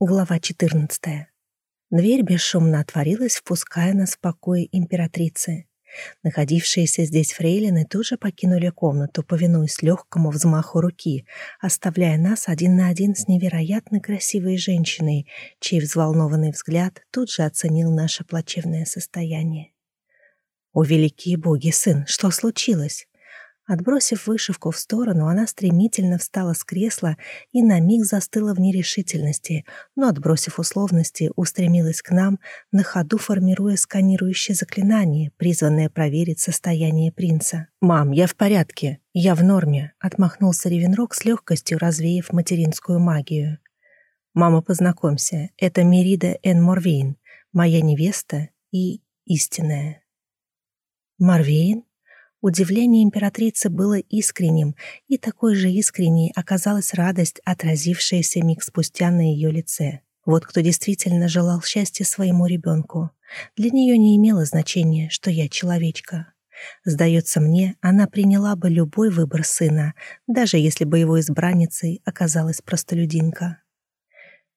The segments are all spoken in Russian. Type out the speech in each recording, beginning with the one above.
Глава 14. Дверь бесшумно отворилась, впуская нас в покои императрицы. Находившиеся здесь фрейлины тут же покинули комнату, повинуясь легкому взмаху руки, оставляя нас один на один с невероятно красивой женщиной, чей взволнованный взгляд тут же оценил наше плачевное состояние. «О, великие боги, сын, что случилось?» Отбросив вышивку в сторону, она стремительно встала с кресла и на миг застыла в нерешительности, но, отбросив условности, устремилась к нам, на ходу формируя сканирующее заклинание, призванное проверить состояние принца. «Мам, я в порядке, я в норме», — отмахнулся Ревенрог с легкостью, развеяв материнскую магию. «Мама, познакомься, это Мерида Эн Морвейн, моя невеста и истинная». «Морвейн?» Удивление императрицы было искренним, и такой же искренней оказалась радость, отразившаяся миг спустя на ее лице. Вот кто действительно желал счастья своему ребенку. Для нее не имело значения, что я человечка. Сдается мне, она приняла бы любой выбор сына, даже если бы его избранницей оказалась простолюдинка.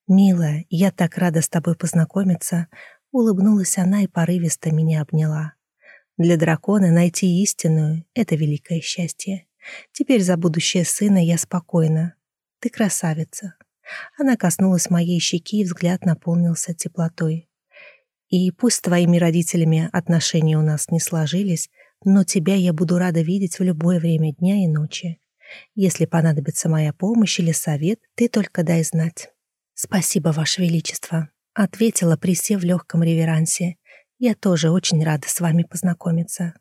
«Милая, я так рада с тобой познакомиться», — улыбнулась она и порывисто меня обняла. Для дракона найти истинную — это великое счастье. Теперь за будущее сына я спокойна. Ты красавица. Она коснулась моей щеки, и взгляд наполнился теплотой. И пусть с твоими родителями отношения у нас не сложились, но тебя я буду рада видеть в любое время дня и ночи. Если понадобится моя помощь или совет, ты только дай знать. Спасибо, Ваше Величество, ответила, присев в легком реверансе. Я тоже очень рада с вами познакомиться.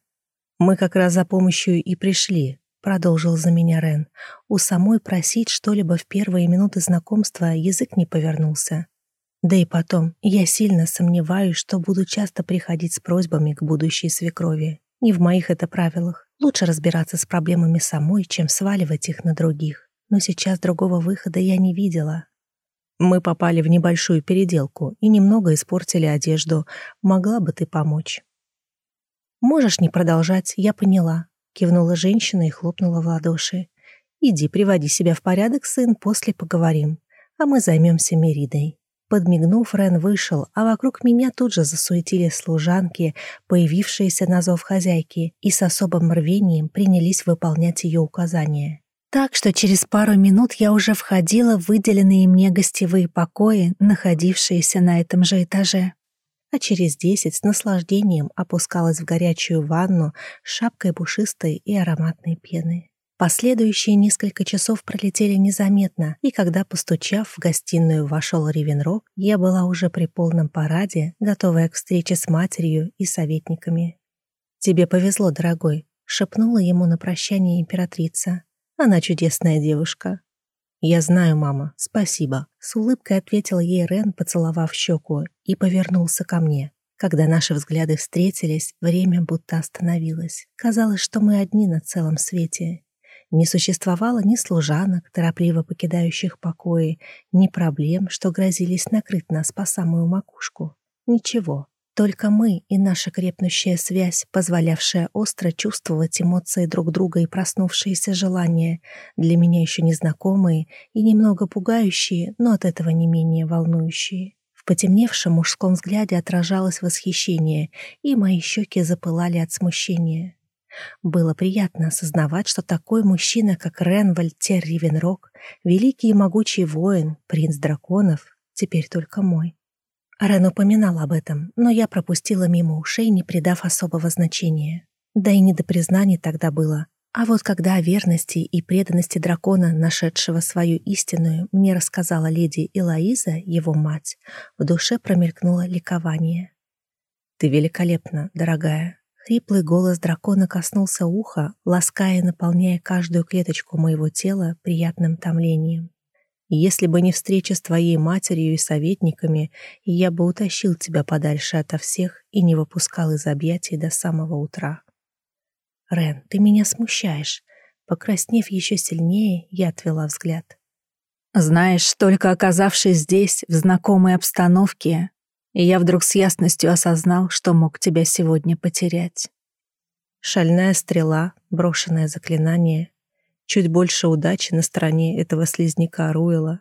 Мы как раз за помощью и пришли, продолжил за меня Рен. У самой просить что-либо в первые минуты знакомства язык не повернулся. Да и потом, я сильно сомневаюсь, что буду часто приходить с просьбами к будущей свекрови. Не в моих это правилах. Лучше разбираться с проблемами самой, чем сваливать их на других. Но сейчас другого выхода я не видела. Мы попали в небольшую переделку и немного испортили одежду. Могла бы ты помочь?» «Можешь не продолжать, я поняла», — кивнула женщина и хлопнула в ладоши. «Иди, приводи себя в порядок, сын, после поговорим, а мы займемся Меридой». Подмигнув, Рен вышел, а вокруг меня тут же засуетились служанки, появившиеся на зов хозяйки, и с особым рвением принялись выполнять ее указания. Так что через пару минут я уже входила в выделенные мне гостевые покои, находившиеся на этом же этаже. А через десять с наслаждением опускалась в горячую ванну с шапкой пушистой и ароматной пены. Последующие несколько часов пролетели незаметно, и когда, постучав, в гостиную вошел Ривенрог, я была уже при полном параде, готовая к встрече с матерью и советниками. «Тебе повезло, дорогой», — шепнула ему на прощание императрица. Она чудесная девушка». «Я знаю, мама, спасибо», — с улыбкой ответил ей Рен, поцеловав щеку, и повернулся ко мне. Когда наши взгляды встретились, время будто остановилось. Казалось, что мы одни на целом свете. Не существовало ни служанок, торопливо покидающих покои, ни проблем, что грозились накрыть нас по самую макушку. Ничего. Только мы и наша крепнущая связь, позволявшая остро чувствовать эмоции друг друга и проснувшиеся желания, для меня еще незнакомые и немного пугающие, но от этого не менее волнующие. В потемневшем мужском взгляде отражалось восхищение, и мои щеки запылали от смущения. Было приятно осознавать, что такой мужчина, как Ренвальд Терривенрог, великий и могучий воин, принц драконов, теперь только мой. Рен упоминал об этом, но я пропустила мимо ушей, не придав особого значения. Да и не до признаний тогда было. А вот когда о верности и преданности дракона, нашедшего свою истинную, мне рассказала леди Элоиза, его мать, в душе промелькнуло ликование. «Ты великолепна, дорогая». Хриплый голос дракона коснулся уха, лаская и наполняя каждую клеточку моего тела приятным томлением. Если бы не встреча с твоей матерью и советниками, я бы утащил тебя подальше ото всех и не выпускал из объятий до самого утра. Рен, ты меня смущаешь. Покраснев еще сильнее, я отвела взгляд. Знаешь, только оказавшись здесь, в знакомой обстановке, я вдруг с ясностью осознал, что мог тебя сегодня потерять. Шальная стрела, брошенное заклинание, Чуть больше удачи на стороне этого слизняка Руэла.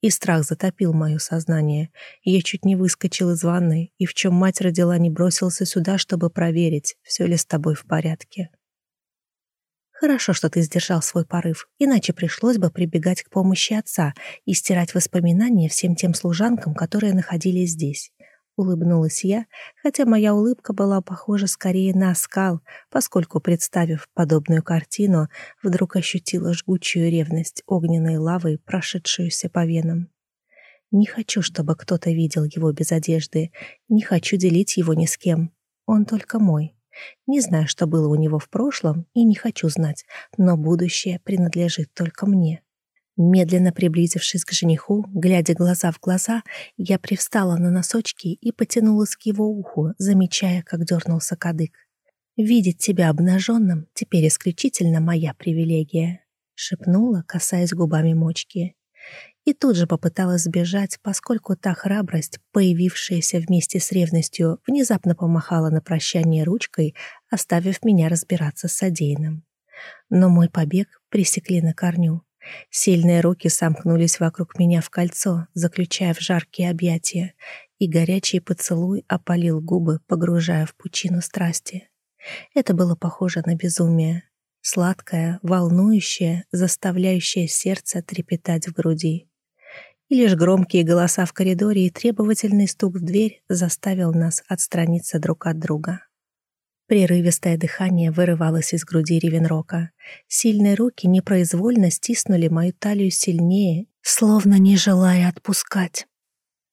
и страх затопил мое сознание. Я чуть не выскочил из ванной, и в чем мать родила не бросился сюда, чтобы проверить, все ли с тобой в порядке. Хорошо, что ты сдержал свой порыв, иначе пришлось бы прибегать к помощи отца и стирать воспоминания всем тем служанкам, которые находились здесь. Улыбнулась я, хотя моя улыбка была похожа скорее на оскал, поскольку, представив подобную картину, вдруг ощутила жгучую ревность огненной лавы, прошедшуюся по венам. Не хочу, чтобы кто-то видел его без одежды, не хочу делить его ни с кем. Он только мой. Не знаю, что было у него в прошлом, и не хочу знать, но будущее принадлежит только мне. Медленно приблизившись к жениху, глядя глаза в глаза, я привстала на носочки и потянулась к его уху, замечая, как дернулся кадык. «Видеть тебя обнаженным теперь исключительно моя привилегия», — шепнула, касаясь губами мочки. И тут же попыталась сбежать, поскольку та храбрость, появившаяся вместе с ревностью, внезапно помахала на прощание ручкой, оставив меня разбираться с содеянным. Но мой побег пресекли на корню. Сильные руки сомкнулись вокруг меня в кольцо, заключая в жаркие объятия, и горячий поцелуй опалил губы, погружая в пучину страсти. Это было похоже на безумие. Сладкое, волнующее, заставляющее сердце трепетать в груди. И лишь громкие голоса в коридоре и требовательный стук в дверь заставил нас отстраниться друг от друга. Прерывистое дыхание вырывалось из груди Ревенрока. Сильные руки непроизвольно стиснули мою талию сильнее, словно не желая отпускать.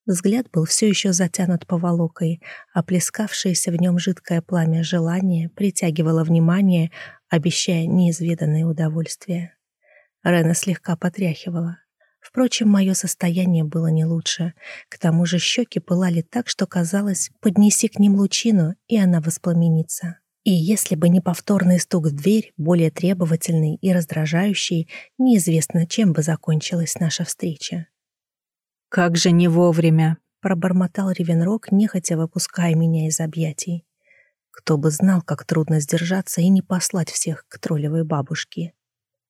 Взгляд был все еще затянут поволокой, а плескавшееся в нем жидкое пламя желания притягивало внимание, обещая неизведанное удовольствие. Рена слегка потряхивала. Впрочем, мое состояние было не лучше. К тому же щеки пылали так, что казалось, поднеси к ним лучину, и она воспламенится. И если бы не повторный стук в дверь, более требовательный и раздражающий, неизвестно, чем бы закончилась наша встреча. «Как же не вовремя!» — пробормотал Ревенрог, нехотя выпуская меня из объятий. Кто бы знал, как трудно сдержаться и не послать всех к троллевой бабушке.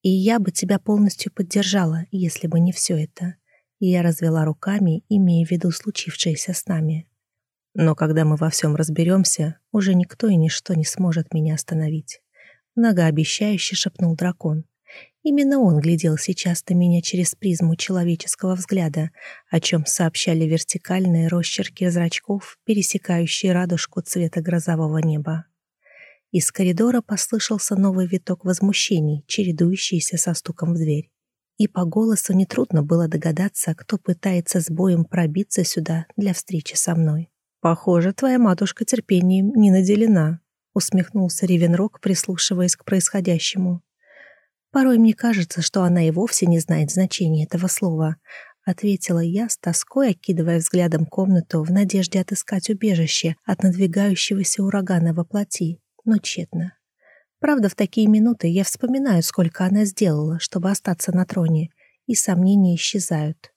И я бы тебя полностью поддержала, если бы не все это. Я развела руками, имея в виду случившееся с нами. Но когда мы во всем разберемся, уже никто и ничто не сможет меня остановить. Многообещающе шепнул дракон. Именно он глядел сейчас на меня через призму человеческого взгляда, о чем сообщали вертикальные росчерки зрачков, пересекающие радужку цвета грозового неба. Из коридора послышался новый виток возмущений, чередующийся со стуком в дверь. И по голосу нетрудно было догадаться, кто пытается с боем пробиться сюда для встречи со мной. «Похоже, твоя матушка терпением не наделена», — усмехнулся Ривенрог, прислушиваясь к происходящему. «Порой мне кажется, что она и вовсе не знает значения этого слова», — ответила я с тоской, окидывая взглядом комнату в надежде отыскать убежище от надвигающегося урагана во плоти но тщетно. Правда, в такие минуты я вспоминаю, сколько она сделала, чтобы остаться на троне, и сомнения исчезают.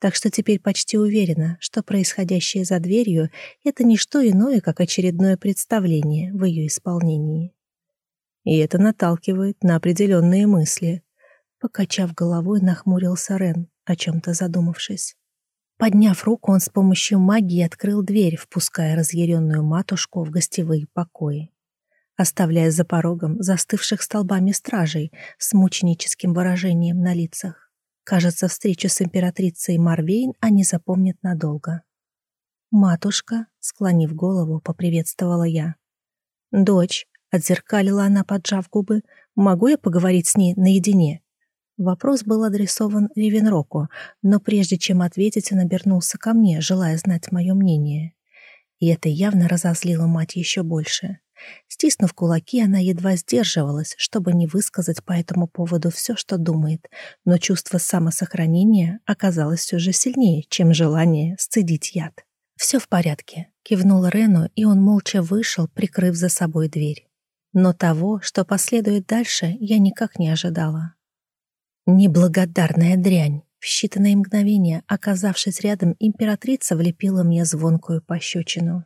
Так что теперь почти уверена, что происходящее за дверью — это не что иное, как очередное представление в ее исполнении. И это наталкивает на определенные мысли. Покачав головой, нахмурился Рен, о чем-то задумавшись. Подняв руку, он с помощью магии открыл дверь, впуская разъяренную матушку в гостевые покои оставляя за порогом застывших столбами стражей с мученическим выражением на лицах. Кажется, встречу с императрицей Марвейн они запомнят надолго. «Матушка», — склонив голову, поприветствовала я. «Дочь», — отзеркалила она, поджав губы, — «могу я поговорить с ней наедине?» Вопрос был адресован Ревенроку, но прежде чем ответить, он обернулся ко мне, желая знать мое мнение. И это явно разозлило мать еще больше. Стиснув кулаки, она едва сдерживалась, чтобы не высказать по этому поводу все, что думает, но чувство самосохранения оказалось все же сильнее, чем желание сцедить яд. «Все в порядке», — кивнул Рену, и он молча вышел, прикрыв за собой дверь. Но того, что последует дальше, я никак не ожидала. Неблагодарная дрянь. В считанные мгновения, оказавшись рядом, императрица влепила мне звонкую пощечину.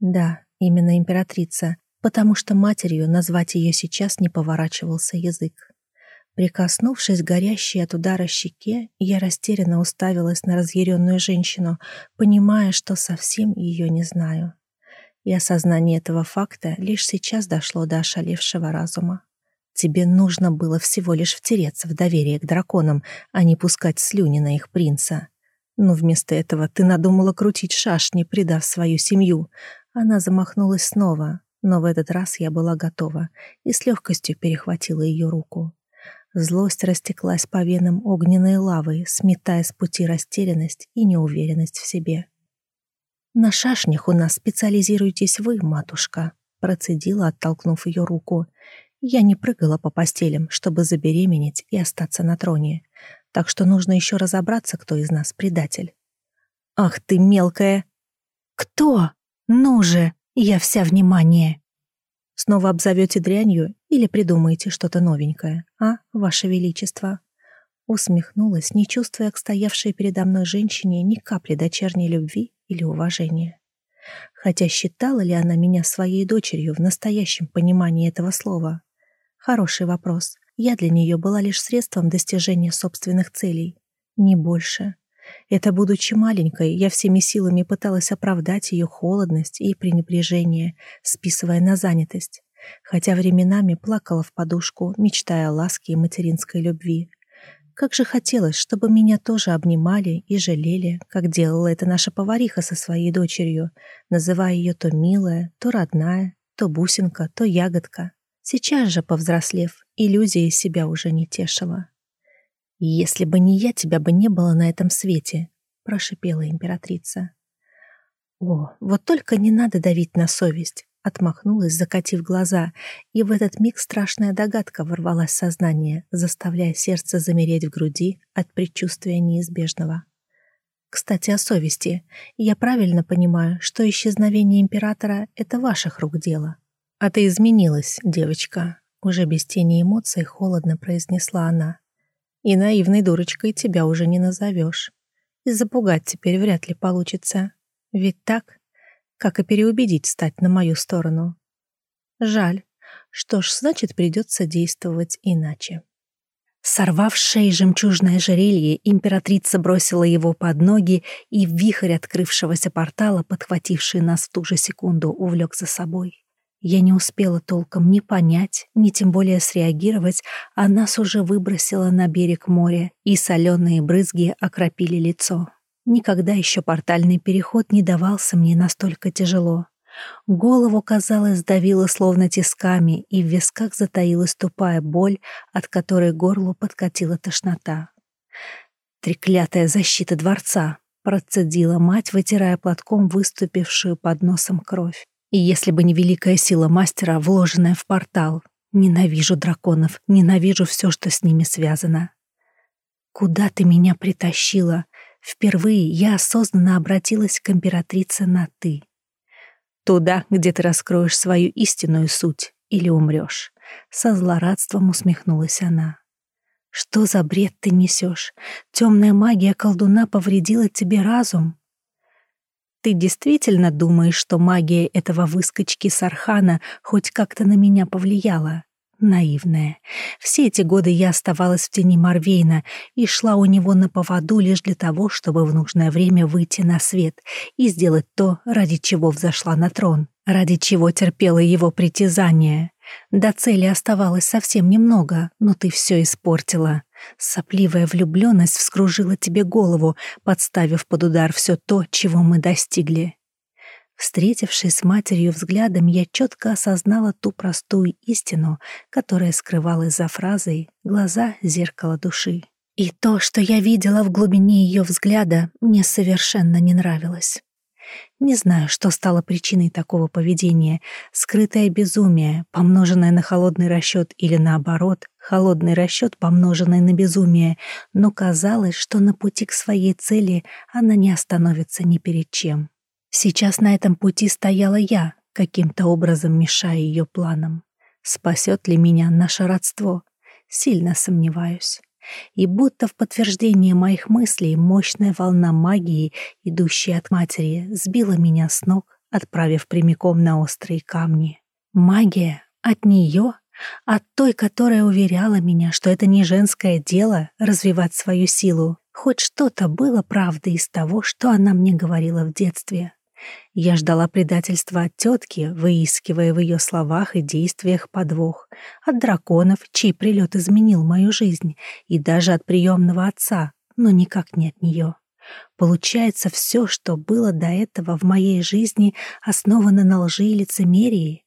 Да, именно императрица, потому что матерью назвать ее сейчас не поворачивался язык. Прикоснувшись к горящей от удара щеке, я растерянно уставилась на разъяренную женщину, понимая, что совсем ее не знаю. И осознание этого факта лишь сейчас дошло до ошалевшего разума. Тебе нужно было всего лишь втереться в доверие к драконам, а не пускать слюни на их принца. Но вместо этого ты надумала крутить шашни, предав свою семью. Она замахнулась снова, но в этот раз я была готова и с легкостью перехватила ее руку. Злость растеклась по венам огненной лавой, сметая с пути растерянность и неуверенность в себе. «На шашнях у нас специализируетесь вы, матушка», процедила, оттолкнув ее руку. «Я не прыгала по постелям, чтобы забеременеть и остаться на троне, так что нужно еще разобраться, кто из нас предатель». «Ах ты мелкая!» «Кто? Ну же, я вся внимание!» Снова обзовете дрянью или придумаете что-то новенькое, а, Ваше Величество?» Усмехнулась, не чувствуя к стоявшей передо мной женщине ни капли дочерней любви или уважения. Хотя считала ли она меня своей дочерью в настоящем понимании этого слова? Хороший вопрос. Я для нее была лишь средством достижения собственных целей. Не больше. Это, будучи маленькой, я всеми силами пыталась оправдать ее холодность и пренебрежение, списывая на занятость, хотя временами плакала в подушку, мечтая о ласке и материнской любви. Как же хотелось, чтобы меня тоже обнимали и жалели, как делала это наша повариха со своей дочерью, называя ее то милая, то родная, то бусинка, то ягодка. Сейчас же, повзрослев, иллюзия себя уже не тешила. «Если бы не я, тебя бы не было на этом свете», — прошипела императрица. «О, вот только не надо давить на совесть», — отмахнулась, закатив глаза, и в этот миг страшная догадка ворвалась в сознание, заставляя сердце замереть в груди от предчувствия неизбежного. «Кстати, о совести. Я правильно понимаю, что исчезновение императора — это ваших рук дело?» «А ты изменилась, девочка», — уже без тени эмоций холодно произнесла она. И наивной дурочкой тебя уже не назовешь. И запугать теперь вряд ли получится. Ведь так, как и переубедить стать на мою сторону. Жаль. Что ж, значит, придется действовать иначе. Сорвав шеи жемчужное жерелье, императрица бросила его под ноги, и вихрь открывшегося портала, подхвативший нас в ту же секунду, увлек за собой. Я не успела толком ни понять, ни тем более среагировать, а нас уже выбросило на берег моря, и соленые брызги окропили лицо. Никогда еще портальный переход не давался мне настолько тяжело. Голову, казалось, сдавило словно тисками, и в висках затаилась тупая боль, от которой горлу подкатила тошнота. «Треклятая защита дворца!» — процедила мать, вытирая платком выступившую под носом кровь. И если бы не великая сила мастера, вложенная в портал, ненавижу драконов, ненавижу все, что с ними связано. Куда ты меня притащила? Впервые я осознанно обратилась к императрице на «ты». Туда, где ты раскроешь свою истинную суть или умрешь. Со злорадством усмехнулась она. Что за бред ты несешь? Темная магия колдуна повредила тебе разум? Ты действительно думаешь, что магия этого выскочки Сархана хоть как-то на меня повлияла? Наивная. Все эти годы я оставалась в тени Марвейна и шла у него на поводу лишь для того, чтобы в нужное время выйти на свет и сделать то, ради чего взошла на трон, ради чего терпела его притязание. До цели оставалось совсем немного, но ты все испортила. Сопливая влюбленность вскружила тебе голову, подставив под удар все то, чего мы достигли. Встретившись с матерью взглядом, я четко осознала ту простую истину, которая скрывалась за фразой «глаза — зеркало души». И то, что я видела в глубине ее взгляда, мне совершенно не нравилось. Не знаю, что стало причиной такого поведения. Скрытое безумие, помноженное на холодный расчет или наоборот, холодный расчет, помноженный на безумие, но казалось, что на пути к своей цели она не остановится ни перед чем. Сейчас на этом пути стояла я, каким-то образом мешая ее планам. Спасет ли меня наше родство? Сильно сомневаюсь и будто в подтверждение моих мыслей мощная волна магии, идущая от матери, сбила меня с ног, отправив прямиком на острые камни. Магия от нее? От той, которая уверяла меня, что это не женское дело развивать свою силу. Хоть что-то было правдой из того, что она мне говорила в детстве. Я ждала предательства от тетки, выискивая в ее словах и действиях подвох, от драконов, чей прилет изменил мою жизнь, и даже от приемного отца, но никак не от нее. Получается, все, что было до этого в моей жизни, основано на лжи и лицемерии.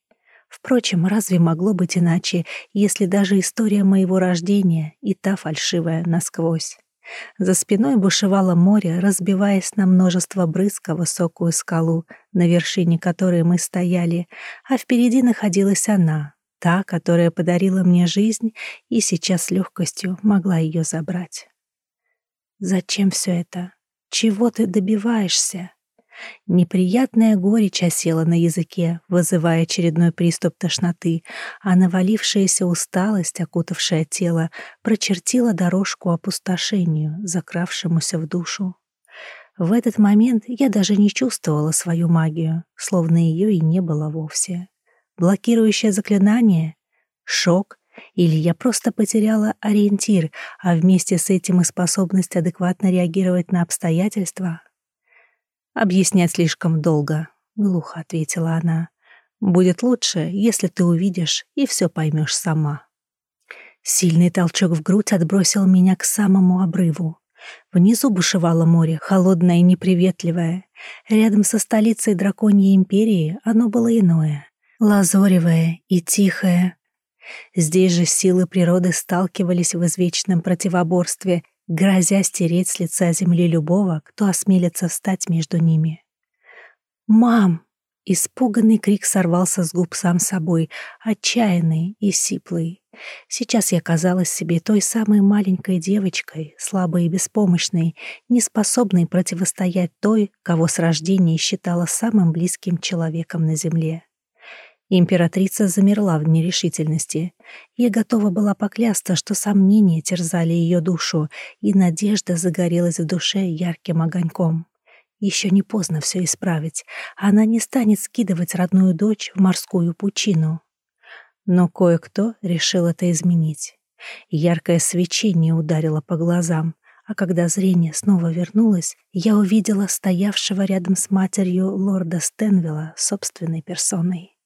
Впрочем, разве могло быть иначе, если даже история моего рождения и та фальшивая насквозь? За спиной бушевало море, разбиваясь на множество брызг о высокую скалу, на вершине которой мы стояли, а впереди находилась она, та, которая подарила мне жизнь и сейчас с легкостью могла ее забрать. «Зачем все это? Чего ты добиваешься?» Неприятная горечь осела на языке, вызывая очередной приступ тошноты, а навалившаяся усталость, окутавшая тело, прочертила дорожку опустошению, закравшемуся в душу. В этот момент я даже не чувствовала свою магию, словно ее и не было вовсе. Блокирующее заклинание? Шок? Или я просто потеряла ориентир, а вместе с этим и способность адекватно реагировать на обстоятельства? «Объяснять слишком долго», — глухо ответила она. «Будет лучше, если ты увидишь и все поймешь сама». Сильный толчок в грудь отбросил меня к самому обрыву. Внизу бушевало море, холодное и неприветливое. Рядом со столицей драконьей империи оно было иное, лазоревое и тихое. Здесь же силы природы сталкивались в извечном противоборстве — грозя стереть с лица земли любого, кто осмелится встать между ними. «Мам!» — испуганный крик сорвался с губ сам собой, отчаянный и сиплый. Сейчас я казалась себе той самой маленькой девочкой, слабой и беспомощной, неспособной противостоять той, кого с рождения считала самым близким человеком на земле. Императрица замерла в нерешительности. Я готова была поклясться, что сомнения терзали ее душу, и надежда загорелась в душе ярким огоньком. Еще не поздно все исправить. Она не станет скидывать родную дочь в морскую пучину. Но кое-кто решил это изменить. Яркое свечение ударило по глазам, а когда зрение снова вернулось, я увидела стоявшего рядом с матерью лорда Стенвилла собственной персоной.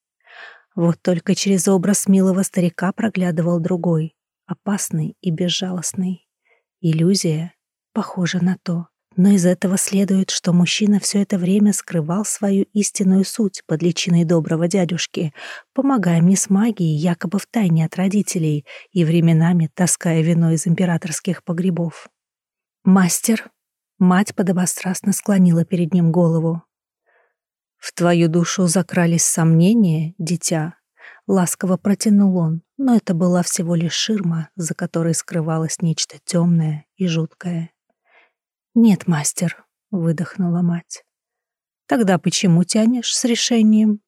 Вот только через образ милого старика проглядывал другой, опасный и безжалостный. Иллюзия похожа на то. Но из этого следует, что мужчина все это время скрывал свою истинную суть под личиной доброго дядюшки, помогая мне с магией якобы в тайне от родителей и временами таская вино из императорских погребов. «Мастер!» — мать подобострастно склонила перед ним голову. «В твою душу закрались сомнения, дитя?» Ласково протянул он, но это была всего лишь ширма, за которой скрывалось нечто темное и жуткое. «Нет, мастер», — выдохнула мать. «Тогда почему тянешь с решением?»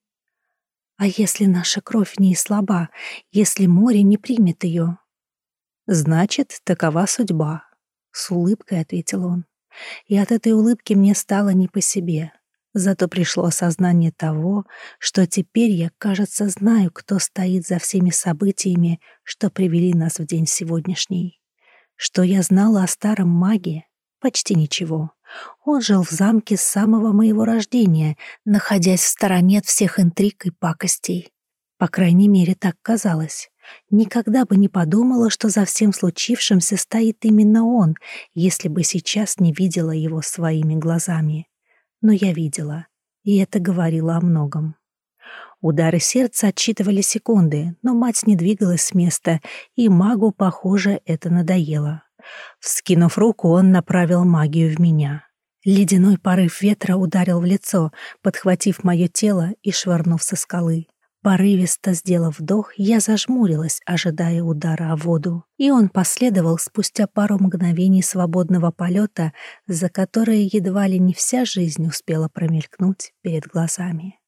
«А если наша кровь не слаба, если море не примет ее?» «Значит, такова судьба», — с улыбкой ответил он. И от этой улыбки мне стало не по себе. Зато пришло осознание того, что теперь я, кажется, знаю, кто стоит за всеми событиями, что привели нас в день сегодняшний. Что я знала о старом маге? Почти ничего. Он жил в замке с самого моего рождения, находясь в стороне от всех интриг и пакостей. По крайней мере, так казалось. Никогда бы не подумала, что за всем случившимся стоит именно он, если бы сейчас не видела его своими глазами но я видела, и это говорило о многом. Удары сердца отчитывали секунды, но мать не двигалась с места, и магу, похоже, это надоело. Вскинув руку, он направил магию в меня. Ледяной порыв ветра ударил в лицо, подхватив мое тело и швырнув со скалы. Порывисто сделав вдох, я зажмурилась, ожидая удара о воду, и он последовал спустя пару мгновений свободного полета, за которые едва ли не вся жизнь успела промелькнуть перед глазами.